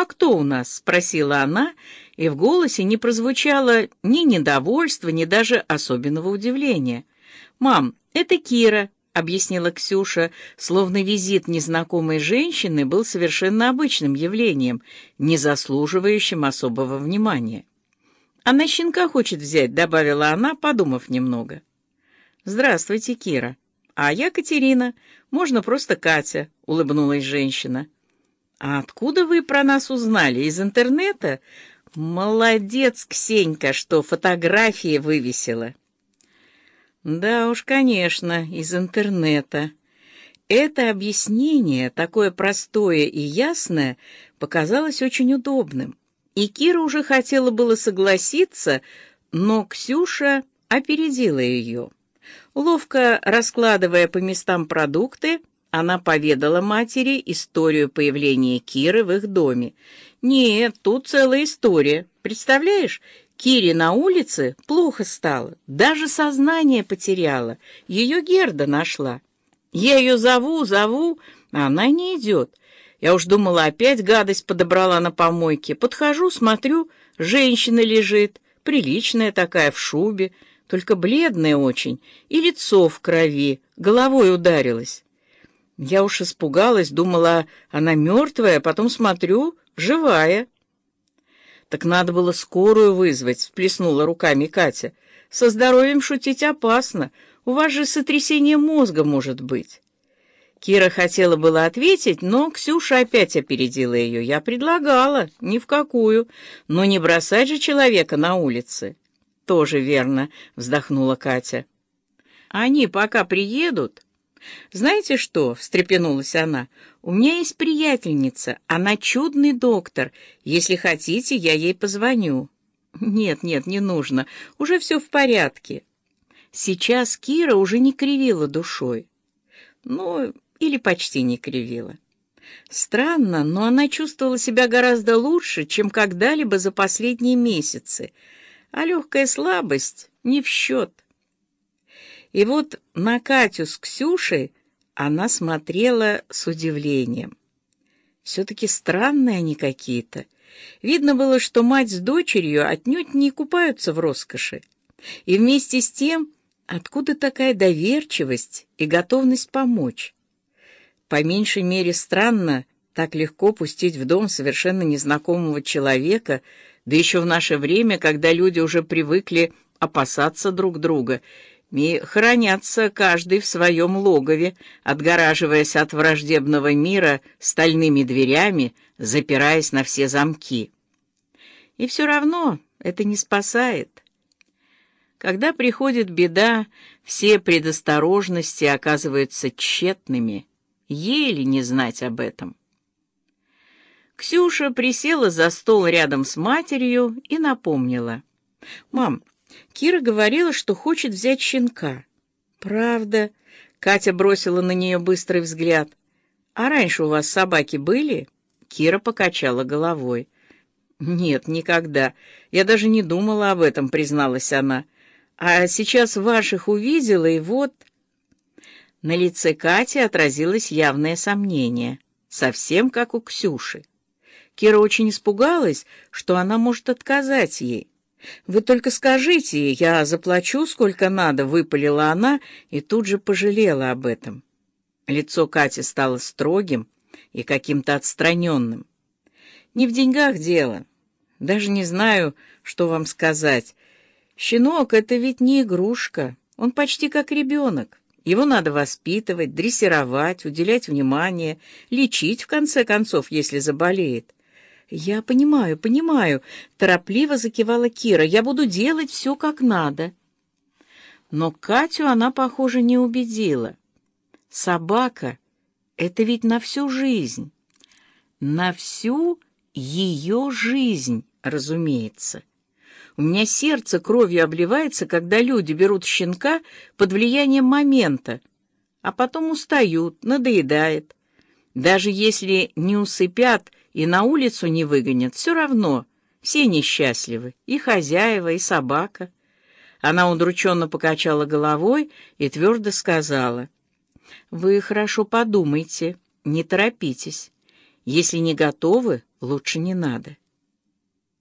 «А кто у нас?» — спросила она, и в голосе не прозвучало ни недовольства, ни даже особенного удивления. «Мам, это Кира», — объяснила Ксюша, словно визит незнакомой женщины был совершенно обычным явлением, не заслуживающим особого внимания. «Она щенка хочет взять», — добавила она, подумав немного. «Здравствуйте, Кира. А я Катерина. Можно просто Катя», — улыбнулась женщина. «А откуда вы про нас узнали? Из интернета? Молодец, Ксенька, что фотографии вывесила». Да уж, конечно, из интернета. Это объяснение, такое простое и ясное, показалось очень удобным. И Кира уже хотела было согласиться, но Ксюша опередила ее. Ловко раскладывая по местам продукты, она поведала матери историю появления Киры в их доме. «Нет, тут целая история. Представляешь, Кире на улице плохо стало, даже сознание потеряла. Ее Герда нашла. Я ее зову, зову, а она не идет. Я уж думала, опять гадость подобрала на помойке. Подхожу, смотрю, женщина лежит, приличная такая, в шубе, только бледная очень, и лицо в крови, головой ударилась. Я уж испугалась, думала, она мертвая, потом смотрю, живая. «Так надо было скорую вызвать», — всплеснула руками Катя. «Со здоровьем шутить опасно. У вас же сотрясение мозга может быть». Кира хотела было ответить, но Ксюша опять опередила ее. «Я предлагала, ни в какую. Но не бросать же человека на улице». «Тоже верно», — вздохнула Катя. «Они пока приедут...» «Знаете что?» — встрепенулась она. «У меня есть приятельница. Она чудный доктор. Если хотите, я ей позвоню». «Нет, нет, не нужно. Уже все в порядке». Сейчас Кира уже не кривила душой. Ну, или почти не кривила. Странно, но она чувствовала себя гораздо лучше, чем когда-либо за последние месяцы, а легкая слабость не в счет. И вот на Катю с Ксюшей она смотрела с удивлением. Все-таки странные они какие-то. Видно было, что мать с дочерью отнюдь не купаются в роскоши. И вместе с тем, откуда такая доверчивость и готовность помочь? По меньшей мере странно так легко пустить в дом совершенно незнакомого человека, да еще в наше время, когда люди уже привыкли опасаться друг друга и хранятся каждый в своем логове, отгораживаясь от враждебного мира стальными дверями, запираясь на все замки. И все равно это не спасает. Когда приходит беда, все предосторожности оказываются тщетными, еле не знать об этом. Ксюша присела за стол рядом с матерью и напомнила. «Мам, Кира говорила, что хочет взять щенка. Правда? Катя бросила на нее быстрый взгляд. А раньше у вас собаки были? Кира покачала головой. Нет, никогда. Я даже не думала об этом, призналась она. А сейчас ваших увидела, и вот... На лице Кати отразилось явное сомнение, совсем как у Ксюши. Кира очень испугалась, что она может отказать ей. «Вы только скажите, я заплачу, сколько надо», — выпалила она и тут же пожалела об этом. Лицо Кати стало строгим и каким-то отстраненным. «Не в деньгах дело. Даже не знаю, что вам сказать. Щенок — это ведь не игрушка. Он почти как ребенок. Его надо воспитывать, дрессировать, уделять внимание, лечить, в конце концов, если заболеет. «Я понимаю, понимаю», — торопливо закивала Кира. «Я буду делать все как надо». Но Катю она, похоже, не убедила. Собака — это ведь на всю жизнь. На всю ее жизнь, разумеется. У меня сердце кровью обливается, когда люди берут щенка под влиянием момента, а потом устают, надоедает. Даже если не усыпят и на улицу не выгонят, все равно все несчастливы, и хозяева, и собака. Она удрученно покачала головой и твердо сказала, «Вы хорошо подумайте, не торопитесь. Если не готовы, лучше не надо.